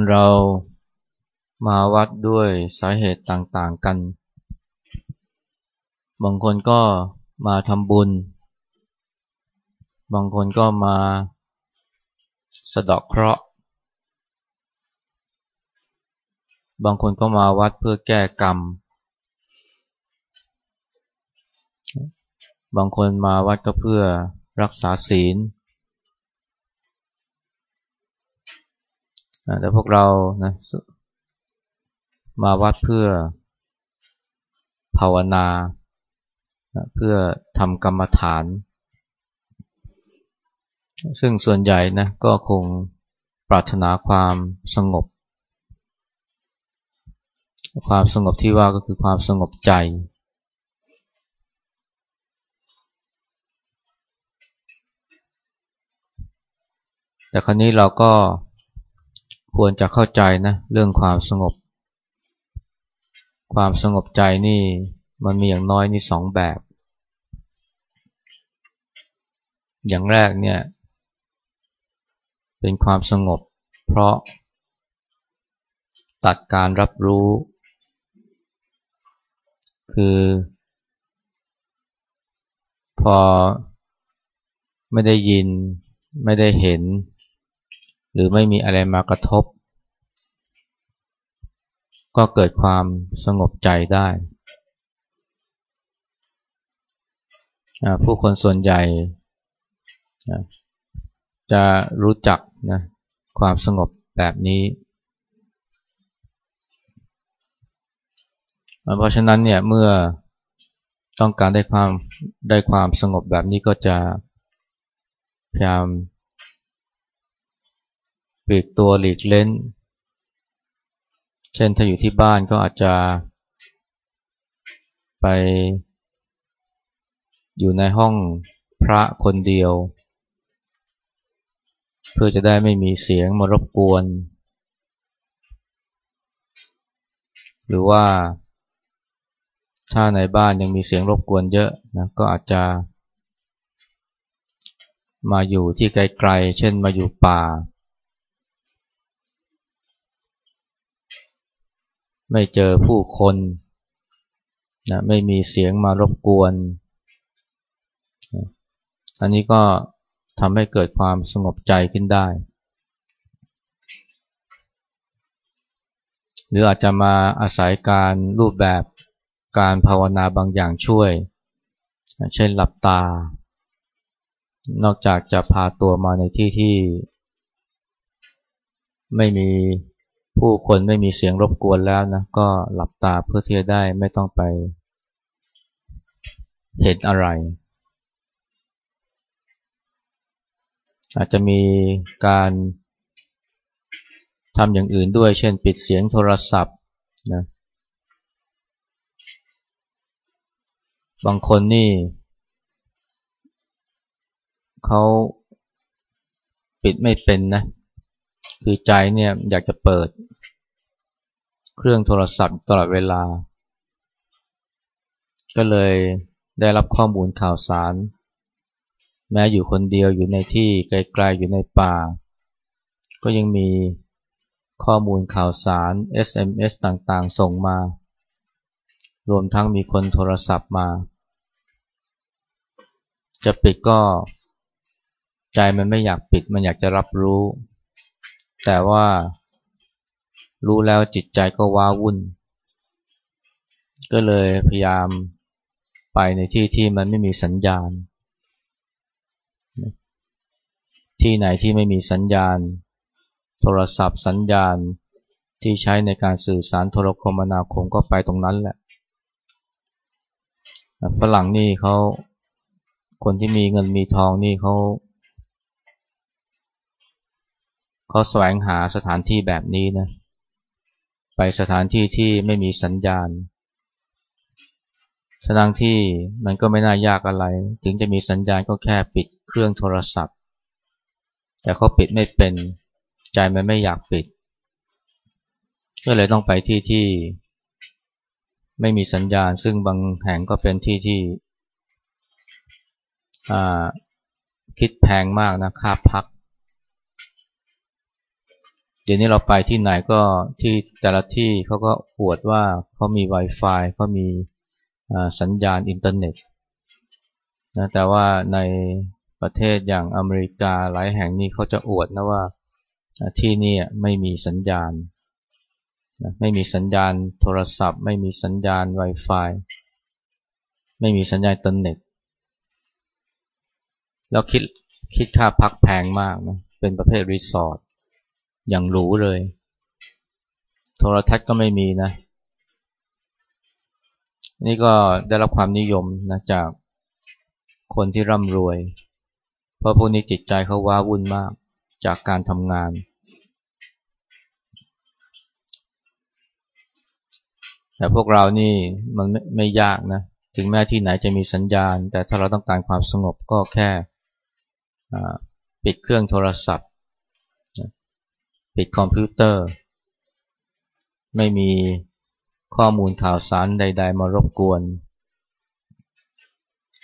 คนเรามาวัดด้วยสาเหตุต่างๆกัน บางคนก็มาทำบุญ บางคนก็มาสะดอกเคราะห์ บางคนก็มาวัดเพื่อแก้กรรม บางคนมาวัดก็เพื่อรักษาศีล แต่พวกเรานะมาวัดเพื่อภาวนา เพื่อทำกรรมฐาน ซึ่งส่วนใหญ่นะก็คงปรารถนาความสงบ ความสงบที่ว่าก็คือความสงบใจ แต่ครั้นี้เราก็ ควรจะเข้าใจนะเรื่องความสงบ ความสงบใจนี่มันมีอย่างน้อยนี่สองแบบ อย่างแรกเนี่ย เป็นความสงบ เพราะ ตัดการรับรู้ คือ พอไม่ได้ยินไม่ได้เห็น หรือไม่มีอะไรมากระทบ ก็เกิดความสงบใจได้ ผู้คนส่วนใหญ่จะรู้จักนะความสงบแบบนี้ เพราะฉะนั้นเนี่ยเมื่อต้องการได้ความได้ความสงบแบบนี้ก็จะพยายาม ปลีกตัวหลีกเล้น เช่นถ้าอยู่ที่บ้านก็อาจจะ ไป อยู่ในห้องพระคนเดียว เพื่อจะได้ไม่มีเสียงมารบกวน หรือว่า ถ้าในบ้านยังมีเสียงรบกวนเยอะนะก็อาจจะมาอยู่ที่ไกลๆ เช่นมาอยู่ป่า ไม่เจอผู้คนนะไม่มีเสียงมารบกวน อันนี้ก็ทำให้เกิดความสงบใจขึ้นได้ หรืออาจจะมาอาศัยการรูปแบบการภาวนาบางอย่างช่วย เช่นหลับตา นอกจากจะพาตัวมาในที่ที่ ไม่มี ผู้คนไม่มีเสียงรบกวนแล้วนะก็หลับตาเพื่อที่จะได้ไม่ต้องไปเห็นอะไร อาจจะมีการทำอย่างอื่นด้วย เช่นปิดเสียงโทรศัพท์นะบางคนนี่เขาปิดไม่เป็นนะ คือใจเนี่ยอยากจะเปิด เครื่องโทรศัพท์ตลอดเวลา ก็เลยได้รับข้อมูลข่าวสาร แม้อยู่คนเดียวอยู่ในที่ไกลๆอยู่ในป่า ก็ยังมีข้อมูลข่าวสาร SMS ต่างๆ ส่งมา รวมทั้งมีคนโทรศัพท์มา จะปิดก็ ใจมันไม่อยากปิดมันอยากจะรับรู้ แต่ว่ารู้แล้วจิตใจก็ว้าวุ่น ก็เลยพยายามไปในที่ที่มันไม่มีสัญญาณ ที่ไหนที่ไม่มีสัญญาณ โทรศัพท์สัญญาณที่ใช้ในการสื่อสารโทรคมนาคมก็ไปตรงนั้นแหละฝรั่งนี่เขาคนที่มีเงินมีทองนี่เขา เขาแสวงหาสถานที่แบบนี้นะ ไปสถานที่ที่ไม่มีสัญญาณสถานที่มันก็ไม่น่ายากอะไร ถึงจะมีสัญญาณก็แค่ปิดเครื่องโทรศัพท์ แต่เขาปิดไม่เป็น ใจมันไม่อยากปิด ก็เลยต้องไปที่ที่ไม่มีสัญญาณ ซึ่งบางแห่งก็เป็นที่ที่คิดแพงมากนะค่าพัก เดี๋ยวนี้เราไปที่ไหนก็ที่แต่ละที่เขาก็อวดว่าเขามี Wi-Fi เขามีสัญญาณอินเทอร์เน็ตนะแต่ว่าในประเทศอย่างอเมริกาหลายแห่งนี้เขาจะอวดนะว่าที่นี่ไม่มีสัญญาณไม่มีสัญญาณโทรศัพท์ ไม่มีสัญญาณ Wi-Fi ไม่มีสัญญาณอินเทอร์เน็ตแล้วคิดคิดค่าพักแพงมากนะเป็นประเภทรีสอร์ท อย่างหรูเลย โทรทัศน์ก็ไม่มีนะ นี่ก็ได้รับความนิยมนะจากคนที่ร่ำรวย เพราะพวกนี้จิตใจเขาว้าวุ่นมากจากการทำงาน แต่พวกเรานี่มันไมไม่ยากนะ ถึงแม้ที่ไหนจะมีสัญญาณ แต่ถ้าเราต้องการความสงบก็แค่ปิดเครื่องโทรศัพท์ ปิดคอมพิวเตอร์ ไม่มีข้อมูลข่าวสารใด ๆ มารบกวน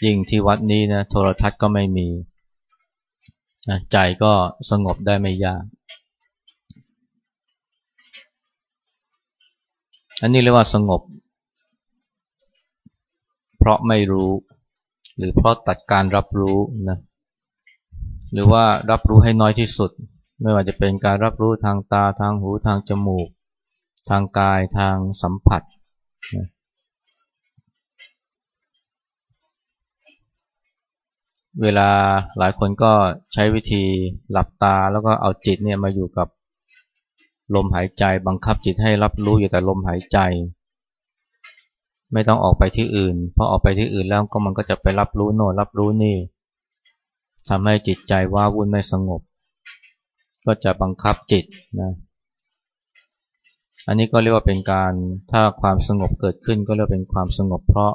ยิ่งที่วัดนี้นะโทรทัศน์ก็ไม่มีใจก็สงบได้ไม่ยาก อันนี้เรียกว่าสงบ เพราะไม่รู้ หรือเพราะตัดการรับรู้นะหรือว่ารับรู้ให้น้อยที่สุด ไม่ว่าจะเป็นการรับรู้ทางตาทางหูทางจมูก ทางกายทางสัมผัสเวลาหลายคนก็ใช้วิธีหลับตาแล้วก็เอาจิตเนี่ยมาอยู่กับลมหายใจบังคับจิตให้รับรู้อยู่แต่ลมหายใจ ไม่ต้องออกไปที่อื่นเพราะออกไปที่อื่นแล้วก็มันก็จะไปรับรู้โน่นรับรู้นี่ทำให้จิตใจว้าวุ่นไม่สงบ ก็จะบังคับจิตนะอันนี้ก็เรียกว่าเป็นการถ้าความสงบเกิดขึ้นก็เรียกเป็นความสงบเพราะ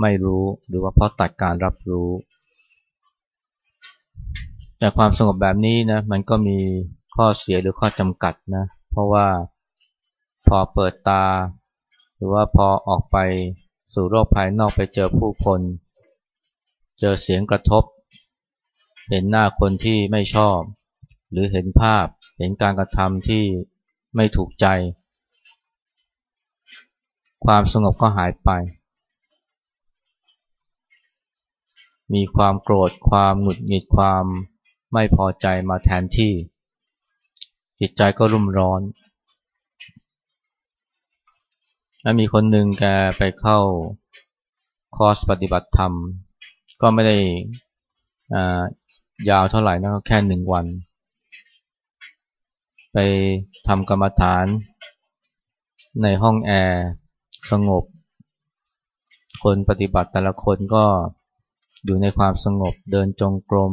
ไม่รู้หรือว่าเพราะตัดการรับรู้ แต่ความสงบแบบนี้นะมันก็มีข้อเสียหรือข้อจำกัดนะเพราะว่าพอเปิดตา หรือว่าพอออกไปสู่โลกภายนอกไปเจอผู้คน เจอเสียงกระทบ เห็นหน้าคนที่ไม่ชอบ หรือเห็นภาพเห็นการกระทำที่ไม่ถูกใจ ความสงบก็หายไป มีความโกรธ ความหงุดหงิดความไม่พอใจมาแทนที่ จิตใจก็รุ่มร้อนแล้วมีคนหนึ่งแกไปเข้าคอร์สปฏิบัติธรรม ก็ไม่ได้ยาวเท่าไหร่นะแค่หนึ่งวัน ไปทำกรรมฐาน ในห้องแอร์สงบ คนปฏิบัติแต่ละคนก็อยู่ในความสงบเดินจงกรม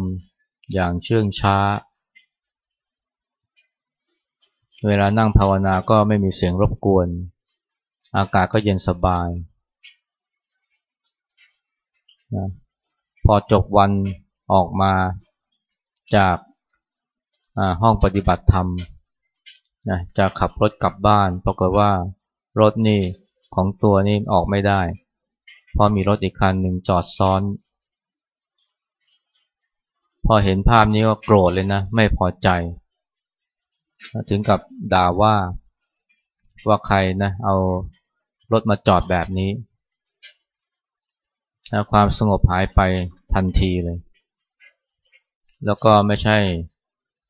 อย่างเชื่องช้า เวลานั่งภาวนาก็ไม่มีเสียงรบกวน อากาศก็เย็นสบายนะพอจบวันออกมาจากห้องปฏิบัติธรรม นะจะขับรถกลับบ้าน ปรากฏว่ารถนี่ของตัวนี่ออกไม่ได้ เพราะมีรถอีกคันหนึ่งจอดซ้อน พอเห็นภาพนี้ก็โกรธเลยนะ ไม่พอใจ ถึงกับด่าว่าว่าใครนะเอารถมาจอดแบบนี้ ความสงบหายไปทันทีเลย แล้วก็ไม่ใช่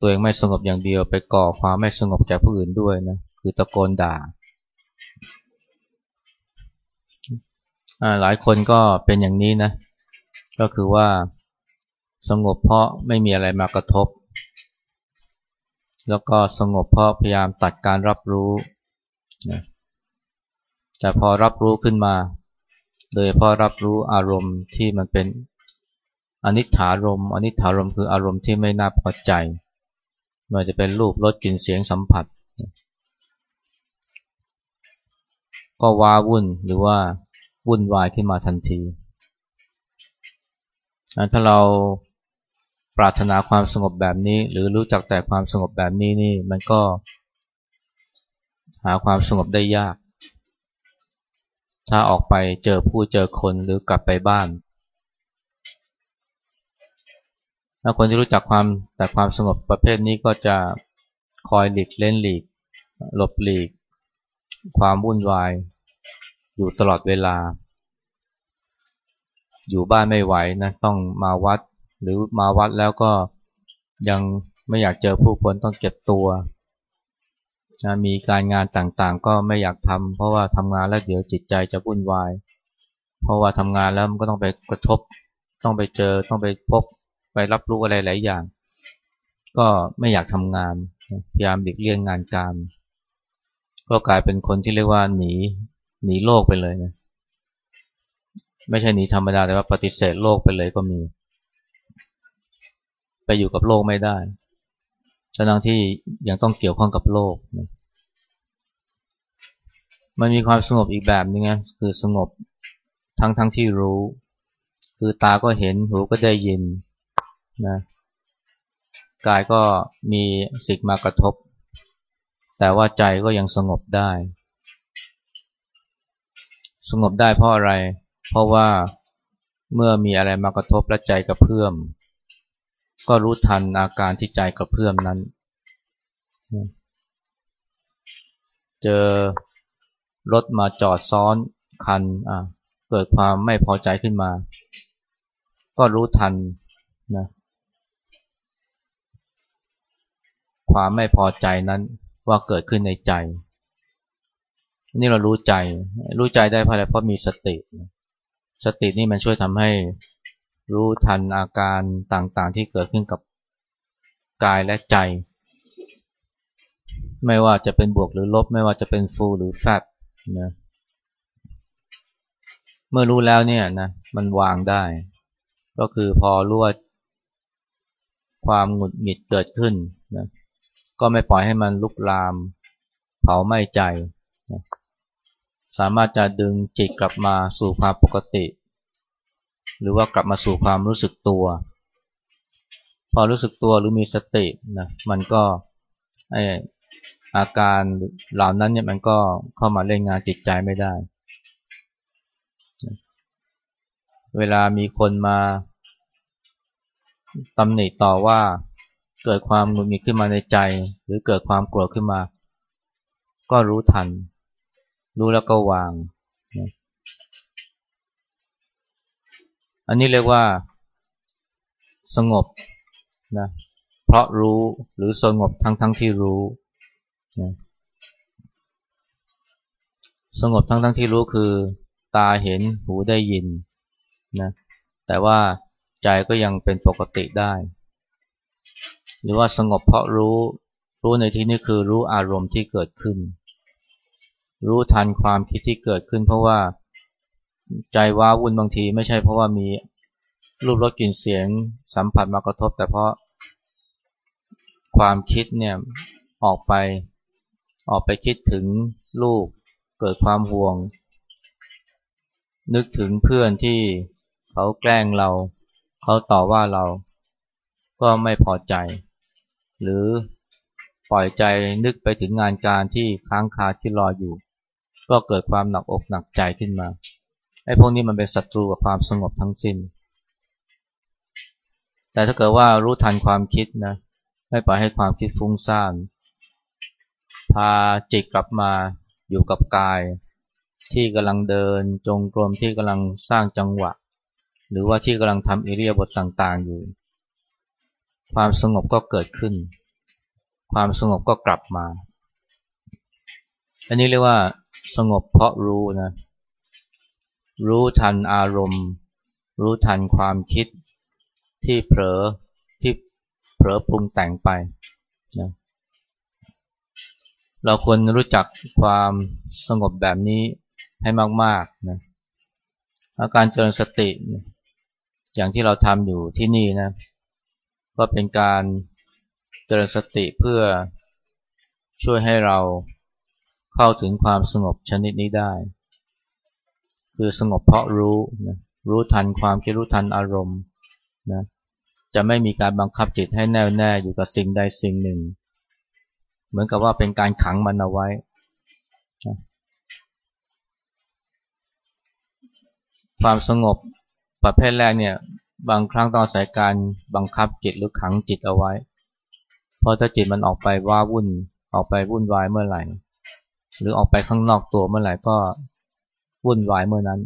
ตัวเองไม่สงบอย่างเดียวไปก่อความไม่สงบจากผู้อื่นด้วยนะคือตะโกนด่าหลายคนก็เป็นอย่างนี้นะ ก็คือว่าสงบเพราะไม่มีอะไรมากระทบ แล้วก็สงบเพราะพยายามตัดการรับรู้นะแต่พอรับรู้ขึ้นมา โดยพอรับรู้อารมณ์ที่มันเป็นอนิถารมอนิถารมคืออารมณ์ที่ไม่น่าพอใจ ไม่ว่าจะเป็นรูปรสกลิ่นเสียงสัมผัส ก็ว้าวุ่นหรือว่าวุ่นวายขึ้นมาทันที ถ้าเราปรารถนาความสงบแบบนี้ หรือรู้จักแต่ความสงบแบบนี้นี่มันก็ หาความสงบได้ยาก ถ้าออกไปเจอผู้เจอคนหรือกลับไปบ้าน ถ้าคนที่รู้จักความแต่ความสงบประเภทนี้ก็จะคอยหลีกเล่นหลีก หลบหลีก ความวุ่นวาย อยู่ตลอดเวลา อยู่บ้านไม่ไหวนะต้องมาวัด หรือมาวัดแล้วก็ยังไม่อยากเจอผู้คนต้องเก็บตัวนะมีการงานต่างๆ ก็ไม่อยากทำเพราะว่าทำงานแล้วเดี๋ยวจิตใจจะวุ่นวาย เพราะว่าทำงานแล้วมันก็ต้องไปกระทบ ต้องไปเจอต้องไปพบ ไปรับรู้อะไรหลายอย่าง ก็ไม่อยากทำงาน พยายามหลีกเลี่ยงงานการ ก็กลายเป็นคนที่เรียกว่าหนีหนีโลกไปเลยนะไม่ใช่หนีธรรมดาแต่ว่าปฏิเสธโลกไปเลยก็มี ไปอยู่กับโลกไม่ได้ฉะนั้นที่ยังต้องเกี่ยวข้องกับโลกนะมันมีความสงบอีกแบบนึงนะคือสงบทั้งทั้งที่รู้ คือตาก็เห็นหูก็ได้ยิน นะกายก็มีสิ่งมากระทบ แต่ว่าใจก็ยังสงบได้ สงบได้เพราะอะไร เพราะว่าเมื่อมีอะไรมากระทบและใจกระเพื่อม ก็รู้ทันอาการที่ใจกระเพื่อมนั้น เจอรถมาจอดซ้อนคันเกิดความไม่พอใจขึ้นมา ก็รู้ทันนะ ความไม่พอใจนั้นว่าเกิดขึ้นในใจ นี่เรารู้ใจ รู้ใจได้เพราะอะไรเพราะมีสติ สตินี่มันช่วยทำให้รู้ทันอาการต่างๆ ที่เกิดขึ้นกับกายและใจ ไม่ว่าจะเป็นบวกหรือลบ ไม่ว่าจะเป็นฟูหรือแฟบนะเมื่อรู้แล้วเนี่ยนะมันวางได้ ก็คือพอรู้ว่าความหงุดหงิดเกิดขึ้นนะ ก็ไม่ปล่อยให้มันลุกลาม เผาไหม้ใจ สามารถจะดึงจิตกลับมาสู่ความปกติ หรือว่ากลับมาสู่ความรู้สึกตัว พอรู้สึกตัวหรือมีสตินะมันก็ไออาการเหล่านั้นเนี่ยมันก็เข้ามาเล่นงานจิตใจไม่ได้ เวลามีคนมาตำหนิต่อว่า เกิดความหงุดหงิดขึ้นมาในใจ หรือเกิดความโกรธขึ้นมา ก็รู้ทัน รู้แล้วก็วาง อันนี้เรียกว่า สงบนะเพราะรู้หรือสงบทั้งทั้งที่รู้นะสงบทั้งทั้งที่รู้คือ ตาเห็นหูได้ยินนะแต่ว่าใจก็ยังเป็นปกติได้ หรือว่าสงบเพราะรู้ รู้ในที่นี้คือรู้อารมณ์ที่เกิดขึ้น รู้ทันความคิดที่เกิดขึ้น เพราะว่าใจว้าวุ่นบางที ไม่ใช่เพราะว่ามีรูปรสกลิ่นเสียงสัมผัสมากระทบ แต่เพราะความคิดเนี่ยออกไปออกไปคิดถึงลูกเกิดความห่วง นึกถึงเพื่อนที่เขาแกล้งเรา เขาต่อว่าเราก็ไม่พอใจ หรือปล่อยใจนึกไปถึงงานการที่ค้างคาที่รออยู่ ก็เกิดความหนักอกหนักใจขึ้นมาไอ้พวกนี้มันเป็นศัตรูกับความสงบทั้งสิ้น แต่ถ้าเกิดว่ารู้ทันความคิดนะไม่ปล่อยให้ความคิดฟุ้งซ่านพาจิตกลับมาอยู่กับกาย ที่กำลังเดินจงกรมที่กำลังสร้างจังหวะ หรือว่าที่กำลังทำอิเลียบทต่างๆอยู่ ความสงบก็เกิดขึ้น ความสงบก็กลับมา อันนี้เรียกว่าสงบเพราะรู้นะ รู้ทันอารมณ์ รู้ทันความคิดที่เผลอที่เผลอปรุงแต่งไปนะเราควรรู้จักความสงบแบบนี้ให้มากๆนะอาการเจริญสติ อย่างที่เราทำอยู่ที่นี่นะ ก็เป็นการเจริญสติเพื่อช่วยให้เราเข้าถึงความสงบชนิดนี้ได้ คือสงบเพราะรู้นะรู้ทันความคิดรู้ทันอารมณ์นะจะไม่มีการบังคับจิตให้แน่วแน่อยู่กับสิ่งใดสิ่งหนึ่ง เหมือนกับว่าเป็นการขังมันเอาไว้ ความสงบประเภทแรกเนี่ย บางครั้งต้องอาศัยการบังคับจิตหรือขังจิตเอาไว้พพราะถ้าจิตมันออกไปว้าวุ่น ออกไปวุ่นวายเมื่อไหร่ หรือออกไปข้างนอกตัวเมื่อไหร่ก็วุ่นวายเมื่อนั้น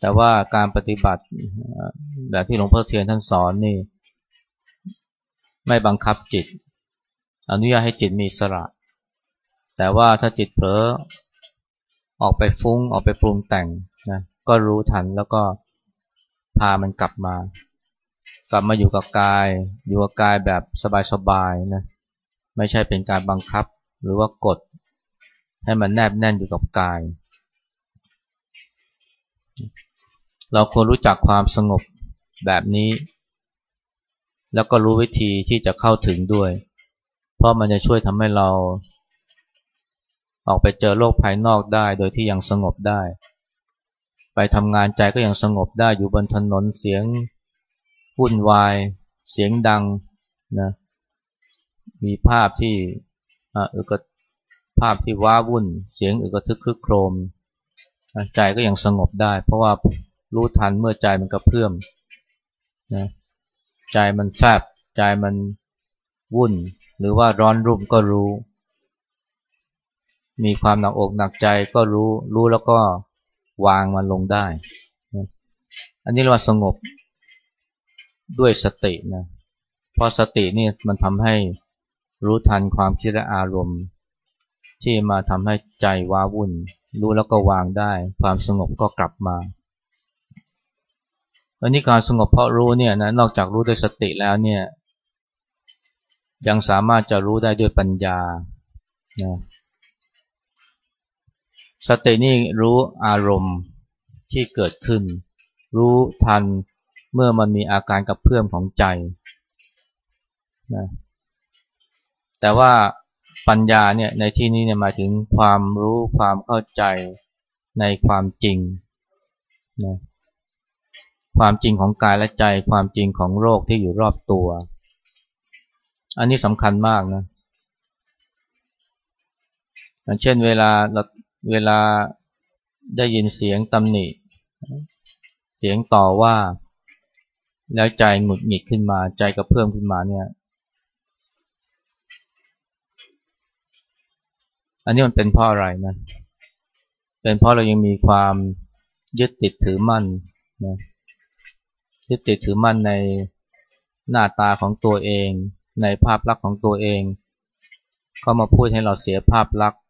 แต่ว่าการปฏิบัติแบบที่หลวงพ่อเทียนท่านสอนนี่ ไม่บังคับจิต อนุญาตให้จิตมีสระ แต่ว่าถ้าจิตเผลอออกไปฟุ้งออกไปปรุงแต่งนะก็รู้ทันแล้วก็ พามันกลับมา กลับมาอยู่กับกาย อยู่กับกายแบบสบายๆนะไม่ใช่เป็นการบังคับหรือว่ากด ให้มันแนบแน่นอยู่กับกาย เราควรรู้จักความสงบแบบนี้ แล้วก็รู้วิธีที่จะเข้าถึงด้วย เพราะมันจะช่วยทำให้เรา ออกไปเจอโลกภายนอกได้โดยที่ยังสงบได้ ไปทำงานใจก็ยังสงบได้อยู่บนถนนเสียงวุ่นวาย เสียงดังนะมีภาพที่อึกภาพที่ว้าวุ่น เสียงอึกทึกครึกโครม ใจก็ยังสงบได้ เพราะว่ารู้ทันเมื่อใจมันกระเพื่อมนะใจมันแฟบใจมันวุ่น หรือว่าร้อนรุ่มก็รู้ มีความหนักอกหนักใจก็รู้ รู้แล้วก็ วางมันลงได้ อันนี้เรียกว่าสงบด้วยสตินะเพราะสตินี่มันทำให้รู้ทันความคิดและอารมณ์ ที่มาทำให้ใจว้าวุ่น รู้แล้วก็วางได้ ความสงบก็กลับมาอันนี้การสงบเพราะรู้เนี่ยนะนอกจากรู้ด้วยสติแล้วเนี่ยยังสามารถจะรู้ได้ด้วยปัญญานะ สตินี่รู้อารมณ์ที่เกิดขึ้น รู้ทันเมื่อมันมีอาการกับเพื่อมของใจนะแต่ว่าปัญญาเนี่ยในที่นี้เนี่ยหมายถึงความรู้ความเข้าใจในความจริงนะความจริงของกายและใจความจริงของโรคที่อยู่รอบตัว อันนี้สำคัญมากนะเช่นเวลาเรา เวลาได้ยินเสียงตำหนิ เสียงต่อว่า แล้วใจหงุดหงิดขึ้นมาใจกระเพื่อมขึ้นมาเนี่ย อันนี้มันเป็นเพราะอะไรนะ เป็นเพราะเรายังมีความยึดติดถือมั่นนะยึดติดถือมั่นในหน้าตาของตัวเอง ในภาพลักษณ์ของตัวเองเขามาพูดให้เราเสียภาพลักษณ์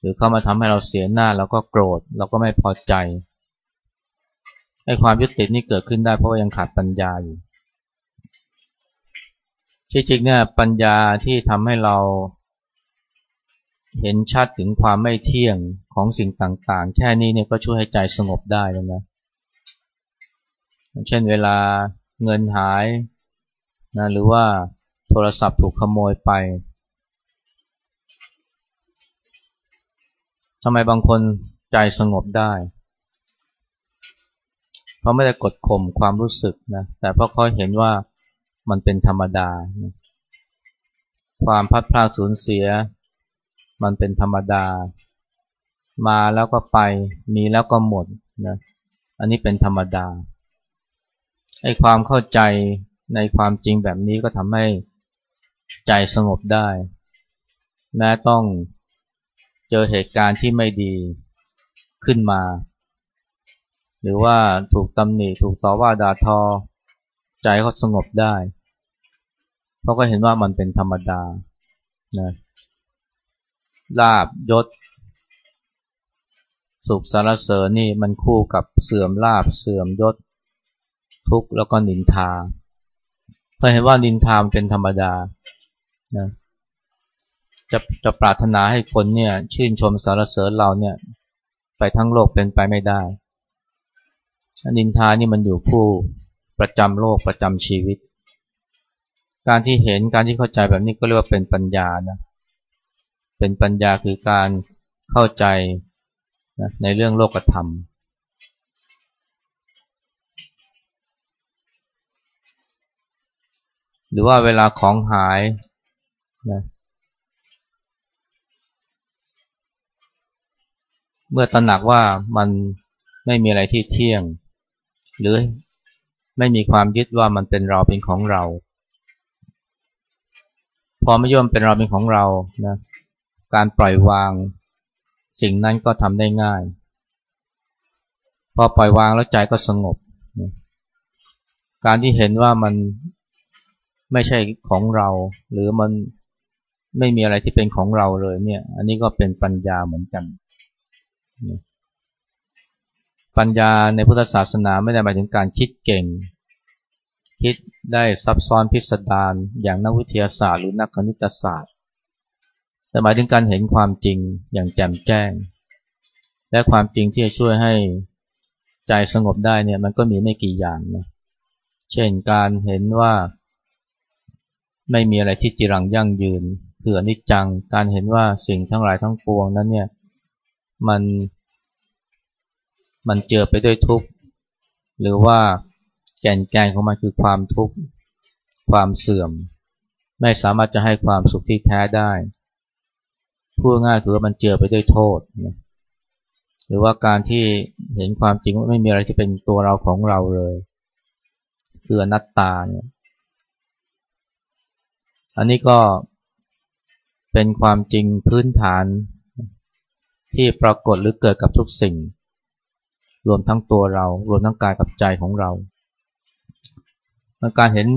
หรือเข้ามาทำให้เราเสียหน้าแล้วก็โกรธเราก็ไม่พอใจไอ้ความยึดติดนี่เกิดขึ้นได้เพราะว่ายังขาดปัญญาอยู่จริงๆเนี่ยปัญญาที่ทำให้เราเห็นชัดถึงความไม่เที่ยงของสิ่งต่างๆ แค่นี้เนี่ยก็ช่วยให้ใจสงบได้แล้วนะเช่นเวลาเงินหายนะหรือว่าโทรศัพท์ถูกขโมยไป ทำไมบางคนใจสงบได้ เพราะไม่ได้กดข่มความรู้สึกนะ แต่เพราะเขาเห็นว่ามันเป็นธรรมดา ความพัดพลาดสูญเสีย มันเป็นธรรมดา มาแล้วก็ไป มีแล้วก็หมดนะ อันนี้เป็นธรรมดา ไอ้ความเข้าใจในความจริงแบบนี้ก็ทำให้ใจสงบได้ แม้ต้อง เจอเหตุการณ์ที่ไม่ดีขึ้นมา หรือว่าถูกตำหนิถูกต่อว่าด่าทอ ใจเขาสงบได้ เพราะก็เห็นว่ามันเป็นธรรมดานะลาบยศ สุขสารเสริญนี่มันคู่กับเสื่อมลาบเสื่อมยศ ทุกข์แล้วก็นินทาเพราะเห็นว่านินทามเป็นธรรมดานะ จะจะปรารถนาให้คนเนี่ยชื่นชมสารเสริญเราเนี่ย ไปทั้งโลกเป็นไปไม่ได้นินทานี่มันอยู่คู่ประจำโลกประจำชีวิต การที่เห็นการที่เข้าใจแบบนี้ก็เรียกว่าเป็นปัญญานะเป็นปัญญาคือการเข้าใจนะในเรื่องโลกธรรม หรือว่าเวลาของหายนะ เมื่อตระหนักว่ามันไม่มีอะไรที่เที่ยง หรือไม่มีความยึดว่ามันเป็นเราเป็นของเรา พอไม่ย่อมเป็นเราเป็นของเรานะการปล่อยวางสิ่งนั้นก็ทำได้ง่าย พอปล่อยวางแล้วใจก็สงบนะการที่เห็นว่ามันไม่ใช่ของเรา หรือมันไม่มีอะไรที่เป็นของเราเลยเนี่ย อันนี้ก็เป็นปัญญาเหมือนกัน ปัญญาในพุทธศาสนาไม่ได้หมายถึงการคิดเก่ง คิดได้ซับซ้อนพิสดารอย่างนักวิทยาศาสตร์หรือนักคณิตศาสตร์ แต่หมายถึงการเห็นความจริงอย่างแจ่มแจ้ง และความจริงที่จะช่วยให้ใจสงบได้เนี่ยมันก็มีไม่กี่อย่างนะ เช่นการเห็นว่าไม่มีอะไรที่จีรังยั่งยืนคืออนิจจัง การเห็นว่าสิ่งทั้งหลายทั้งปวงนั้นเนี่ย มันมันเจือไปด้วยทุกข์หรือว่าแก่นแกนของมันคือความทุกข์ความเสื่อม ไม่สามารถจะให้ความสุขที่แท้ได้พูดง่ายคือว่ามันเจือไปด้วยโทษนะหรือว่าการที่เห็นความจริงว่าไม่มีอะไรที่เป็นตัวเราของเราเลย คืออนัตตาเนี่ยอันนี้ก็เป็นความจริงพื้นฐาน ที่ปรากฏหรือเกิดกับทุกสิ่ง รวมทั้งตัวเรา รวมทั้งกายกับใจของเรา การเห็น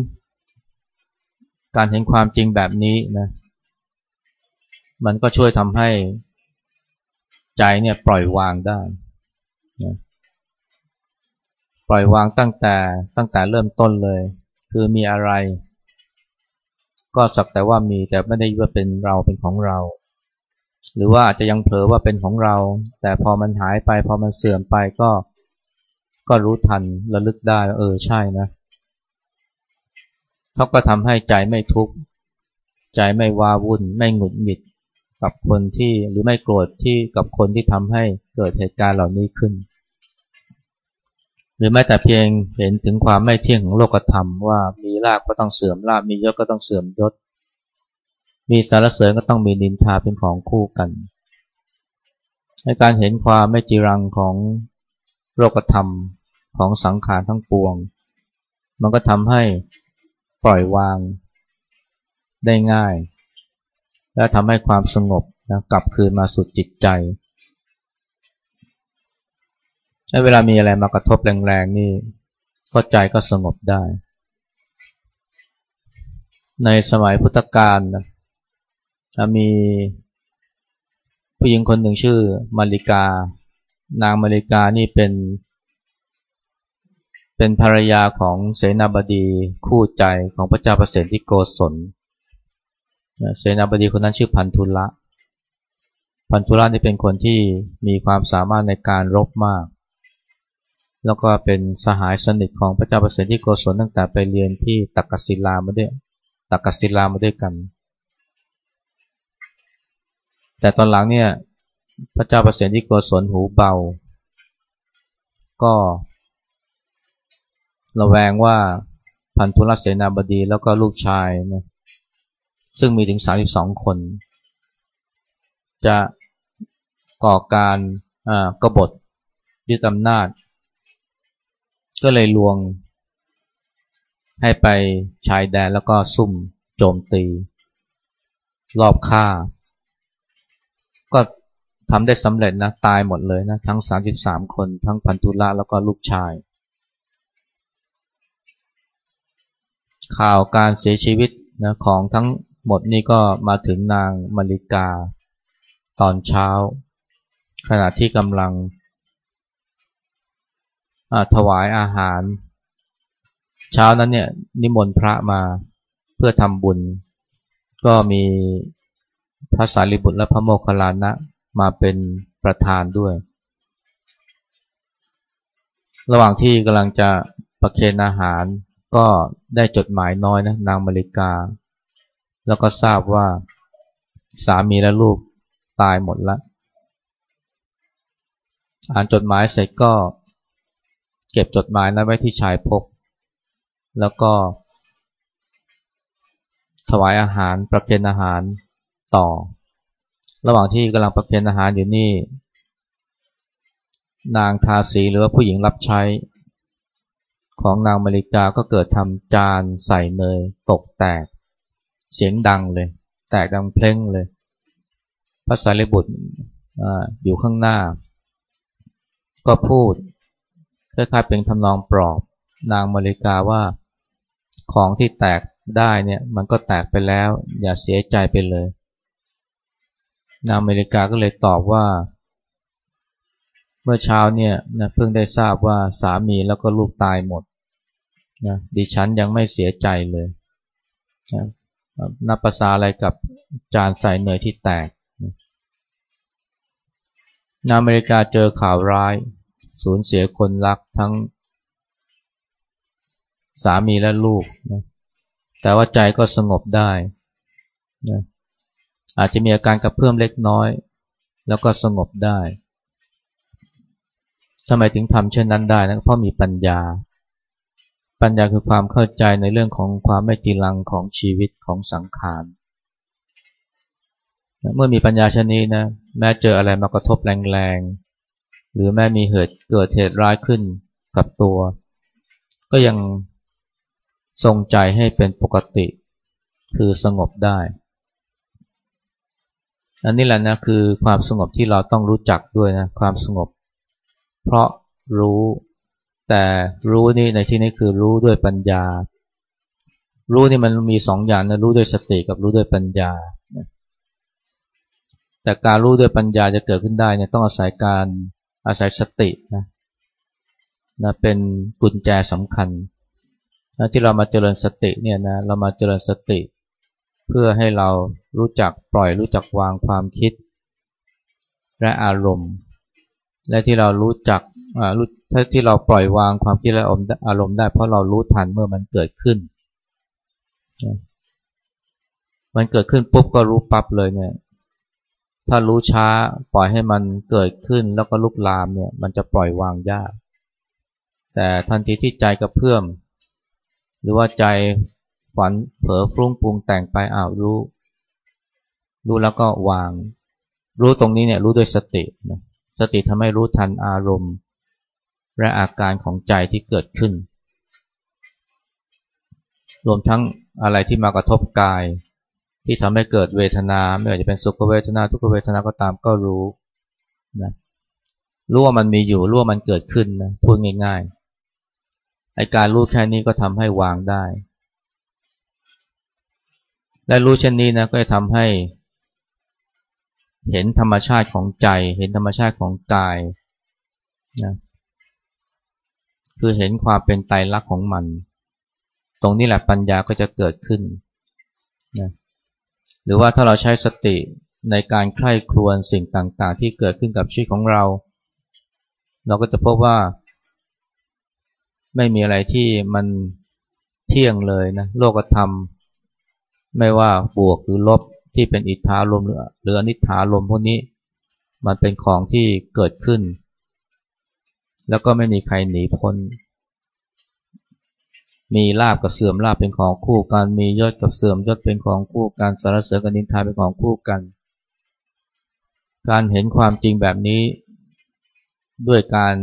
การเห็นความจริงแบบนี้นะ มันก็ช่วยทำให้ใจเนี่ยปล่อยวางได้นะปล่อยวางตั้งแต่ตั้งแต่เริ่มต้นเลย คือมีอะไร ก็สักแต่ว่ามีแต่ไม่ได้ว่าเป็นเราเป็นของเรา หรือว่าอาจจะยังเผลอว่าเป็นของเรา แต่พอมันหายไป พอมันเสื่อมไปก็ ก็รู้ทันระลึกได้เออใช่นะเขาก็ทำให้ใจไม่ทุกข์ใจไม่วาวุ่น ไม่หงุดหงิดกับคนที่หรือไม่โกรธที่กับคนที่ทำให้เกิดเหตุการณ์เหล่านี้ขึ้น หรือแม้แต่เพียงเห็นถึงความไม่เที่ยงของโลกธรรมว่ามีลาบก็ต้องเสื่อมลาบมียศก็ต้องเสื่อมยศ มีสารเสริญก็ต้องมีนินทาเป็นของคู่กันในการเห็นความไม่จีรังของโลกธรรมของสังขารทั้งปวง มันก็ทำให้ปล่อยวางได้ง่าย และทำให้ความสงบนะกลับคืนมาสู่จิตใจเวลามีอะไรมากระทบแรงๆนี่ก็ใจก็สงบได้ ในสมัยพุทธกาลนะ มีผู้หญิงคนหนึ่งชื่อมาริกา นางมาริกานี่เป็น เป็นภรรยาของเสนาบดีคู่ใจของพระเจ้าประเสริฐที่โกศลเสนาบดีคนนั้นชื่อพันธุละ พันธุละนี่เป็นคนที่มีความสามารถในการรบมาก แล้วก็เป็นสหายสนิทของพระเจ้าประเสริฐที่โกศลตั้งแต่ไปเรียนที่ตักกศิลามาด้วยตักกศิลามาด้วยกัน แต่ตอนหลังเนี่ย พระเจ้าประเสริฐที่โกศลหูเบา ก็ระแวงว่าพันธุรเสนาบดีแล้วก็ลูกชายนะซึ่งมีถึง 32 คน จะก่อการกบฏยึดอำนาจ ก็เลยลวง ให้ไปชายแดนแล้วก็ซุ่มโจมตี รอบฆ่า ทำได้สำเร็จนะตายหมดเลยนะทั้ง 33 คนทั้งพันธุละแล้วก็ลูกชาย ข่าวการเสียชีวิตนะของทั้งหมดนี่ก็มาถึงนางมาริกาตอนเช้า ขณะที่กำลังถวายอาหาร เช้านั้นเนี่ยนิมนต์พระมาเพื่อทำบุญ ก็มีพระสารีบุตรและพระโมคคัลลานะ มาเป็นประธานด้วย ระหว่างที่กำลังจะประเคนอาหารก็ได้จดหมายน้อยนะนางมาริกา แล้วก็ทราบว่าสามีและลูกตายหมดแล้วอ่านจดหมายเสร็จก็เก็บจดหมายนั้นไว้ที่ชายพก แล้วก็ ถวายอาหารประเคนอาหารต่อ ระหว่างที่กำลังประเคนอาหารอยู่นี่ นางทาสีหรือว่าผู้หญิงรับใช้ ของนางมาริกาก็เกิดทำจานใส่เนยตกแตก เสียงดังเลย แตกดังเพลงเลยพระสารีบุตรออยู่ข้างหน้า ก็พูดคล้ายๆเป็นทำนองปลอบ นางมาริกาว่าของที่แตกได้เนี่ยมันก็แตกไปแล้ว อย่าเสียใจไปเลย นางอเมริกาก็เลยตอบว่า เมื่อเช้าเนี่ยนะเพิ่งได้ทราบว่าสามีแล้วก็ลูกตายหมดนะดิฉันยังไม่เสียใจเลยนะนับภาษาอะไรกับจานใส่เนยที่แตกนางอเมริกาเจอข่าวร้าย สูญเสียคนรักทั้งสามีและลูกนะแต่ว่าใจก็สงบได้นะ อาจจะมีอาการกระเพื่อมเล็กน้อย แล้วก็สงบได้ทำไมถึงทำเช่นนั้นได้นะเพราะมีปัญญา ปัญญาคือความเข้าใจในเรื่องของความไม่จีรังของชีวิตของสังขารเมื่อมีปัญญาชนี้นะแม้เจออะไรมากระทบแรงๆหรือแม้มีเหตุเกิดเหตุร้ายขึ้นกับตัว ก็ยังทรงใจให้เป็นปกติ คือสงบได้ อันนี้แหละนะคือความสงบที่เราต้องรู้จักด้วยนะความสงบ เพราะรู้แต่รู้นี่ในที่นี้คือรู้ด้วยปัญญา รู้นี่มันมีสองอย่างนะรู้ด้วยสติกับรู้ด้วยปัญญา แต่การรู้ด้วยปัญญาจะเกิดขึ้นได้เนี่ยต้องอาศัยการอาศัยสตินะนะเป็นกุญแจสำคัญที่เรามาเจริญสติเนี่ยนะเรามาเจริญสติเพื่อให้เรารู้จักปล่อยรู้จักวางความคิด และอารมณ์ และที่เรารู้จักรู้ถ้าที่เราปล่อยวางความคิดและอารมณ์ได้ เพราะเรารู้ทันเมื่อมันเกิดขึ้น มันเกิดขึ้นปุ๊บก็รู้ปั๊บเลยเนี่ย ถ้ารู้ช้าปล่อยให้มันเกิดขึ้นแล้วก็ลุกลามเนี่ยมันจะปล่อยวางยาก แต่ทันทีที่ใจกระเพื่อม หรือว่าใจ ฝันเผลอฟรุ้งปรุงแต่งไปอ้าวรู้ รู้แล้วก็วาง รู้ตรงนี้เนี่ยรู้ด้วยสตินะสติทำให้รู้ทันอารมณ์ และอาการของใจที่เกิดขึ้น รวมทั้งอะไรที่มากระทบกาย ที่ทำให้เกิดเวทนาไม่ว่าจะเป็นสุขเวทนาทุกขเวทนาก็ตามก็รู้นะรู้ว่ามันมีอยู่รู้ว่ามันเกิดขึ้นนะพูดง่ายๆไอการรู้แค่นี้ก็ทำให้วางได้ และรู้เช่นนี้นะก็จะทำให้เห็นธรรมชาติของใจ เห็นธรรมชาติของกายนะคือเห็นความเป็นไตรลักษณ์ของมัน ตรงนี้แหละปัญญาก็จะเกิดขึ้นนะหรือว่าถ้าเราใช้สติในการใคร่ครวญสิ่งต่างๆ ที่เกิดขึ้นกับชีวิตของเรา เราก็จะพบว่า ไม่มีอะไรที่มันเที่ยงเลยนะ โลกธรรม ไม่ว่าบวกหรือลบที่เป็นอิทธาลมหรืออนิถาลมพวกนี้ มันเป็นของที่เกิดขึ้น แล้วก็ไม่มีใครหนีพ้น มีลาบกับเสื่อมลาบเป็นของคู่กัน มียศกับเสื่อมยศเป็นของคู่กันสารเสริญกับนินทาเป็นของคู่กัน การเห็นความจริงแบบนี้ ด้วยการ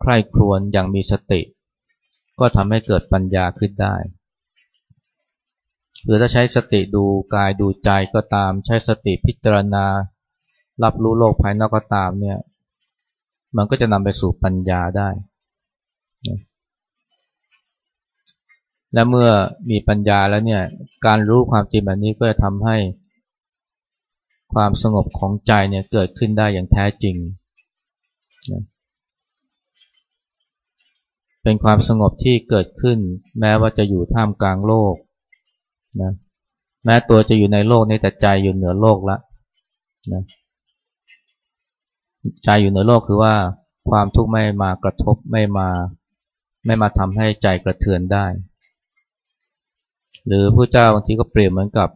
ใคร่ครวญอย่างมีสติ ก็ทำให้เกิดปัญญาขึ้นได้ หรือถ้าใช้สติดูกายดูใจก็ตาม ใช้สติพิจารณา รับรู้โลกภายนอกก็ตามเนี่ย มันก็จะนำไปสู่ปัญญาได้ และเมื่อมีปัญญาแล้วเนี่ย การรู้ความจริงแบบนี้ก็จะทำให้ความสงบของใจเนี่ยเกิดขึ้นได้อย่างแท้จริงเป็นความสงบที่เกิดขึ้นแม้ว่าจะอยู่ท่ามกลางโลก นะแม้ตัวจะอยู่ในโลกนี้แต่ใจอยู่เหนือโลกละนะใจอยู่เหนือโลกคือว่าความทุกข์ไม่มากระทบไม่มาไม่มาทำให้ใจกระเทือนได้ หรือผู้เจ้าบางทีก็เปรียบเหมือนกับ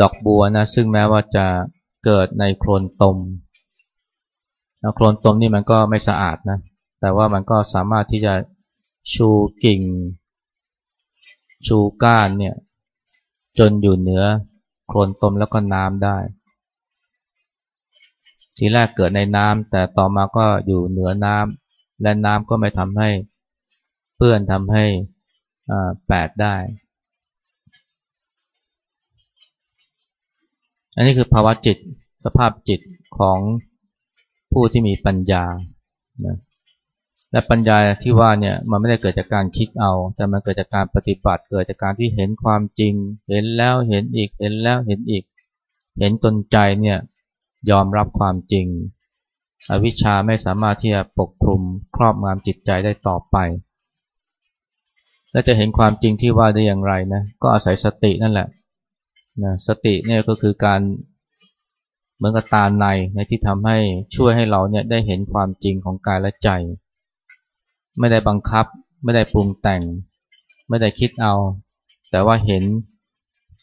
ดอกบัวนะซึ่งแม้ว่าจะเกิดในโคลนตมโคลนตมนี่มันก็ไม่สะอาดนะแต่ว่ามันก็สามารถที่จะชูกิ่ง ชูก้านเนี่ยจนอยู่เหนือโคลนตมแล้วก็น้ำได้ ทีแรกเกิดในน้ำแต่ต่อมาก็อยู่เหนือน้ำและน้ำก็ไม่ทำให้เปื้อนทำให้แปดได้ อันนี้คือภาวะจิตสภาพจิตของผู้ที่มีปัญญานะ และปัญญาที่ว่าเนี่ยมันไม่ได้เกิดจากการคิดเอา แต่มันเกิดจากการปฏิบัติ เกิดจากการที่เห็นความจริง เห็นแล้วเห็นอีก เห็นแล้วเห็นอีก เห็นจนใจเนี่ยยอมรับความจริง อวิชชาไม่สามารถที่จะปกคลุมครอบงำจิตใจได้ต่อไป และจะเห็นความจริงที่ว่าได้อย่างไรนะ ก็อาศัยสตินั่นแหละนะสติเนี่ยก็คือการเหมือนกับตาในในที่ทำให้ช่วยให้เราเนี่ยได้เห็นความจริงของกายและใจ ไม่ได้บังคับ ไม่ได้ปรุงแต่ง ไม่ได้คิดเอา แต่ว่าเห็น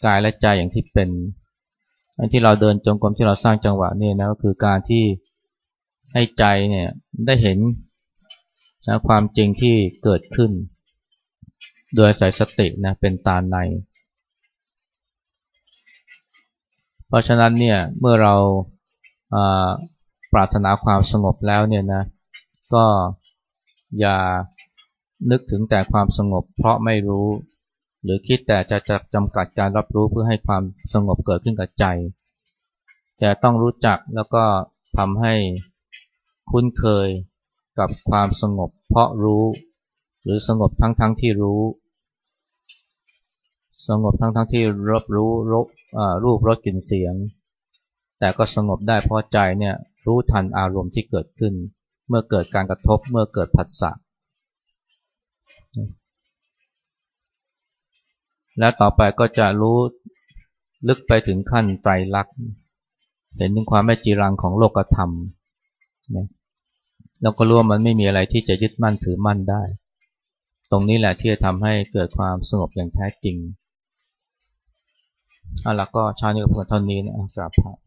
กายและใจอย่างที่เป็นอันที่เราเดินจงกรมที่เราสร้างจังหวะนี่นะก็คือการที่ให้ใจเนี่ยได้เห็นนะความจริงที่เกิดขึ้น โดยใส่สตินะเป็นตาใน เพราะฉะนั้นเนี่ยเมื่อเราปรารถนาความสงบแล้วเนี่ยนะก็ อย่านึกถึงแต่ความสงบเพราะไม่รู้ หรือคิดแต่จะจะจำกัดการรับรู้เพื่อให้ความสงบเกิดขึ้นกับใจ แต่ต้องรู้จักแล้วก็ทำให้คุ้นเคยกับความสงบเพราะรู้ หรือสงบทั้งทั้งที่รู้ สงบทั้งทั้งที่รับรู้รูปรูปรสกลิ่นเสียง แต่ก็สงบได้เพราะใจเนี่ยรู้ทันอารมณ์ที่เกิดขึ้น เมื่อเกิดการกระทบเมื่อเกิดผัสสะและต่อไปก็จะรู้ลึกไปถึงขั้นไตรลักษณ์เห็นถึงความไม่จีรังของโลกธรรมนะแล้วก็รู้ว่ามันไม่มีอะไรที่จะยึดมั่นถือมั่นได้ ตรงนี้แหละที่จะทำให้เกิดความสงบอย่างแท้จริงเอาละก็ชานี้ก็เพื่อเท่านี้นะกราบพระ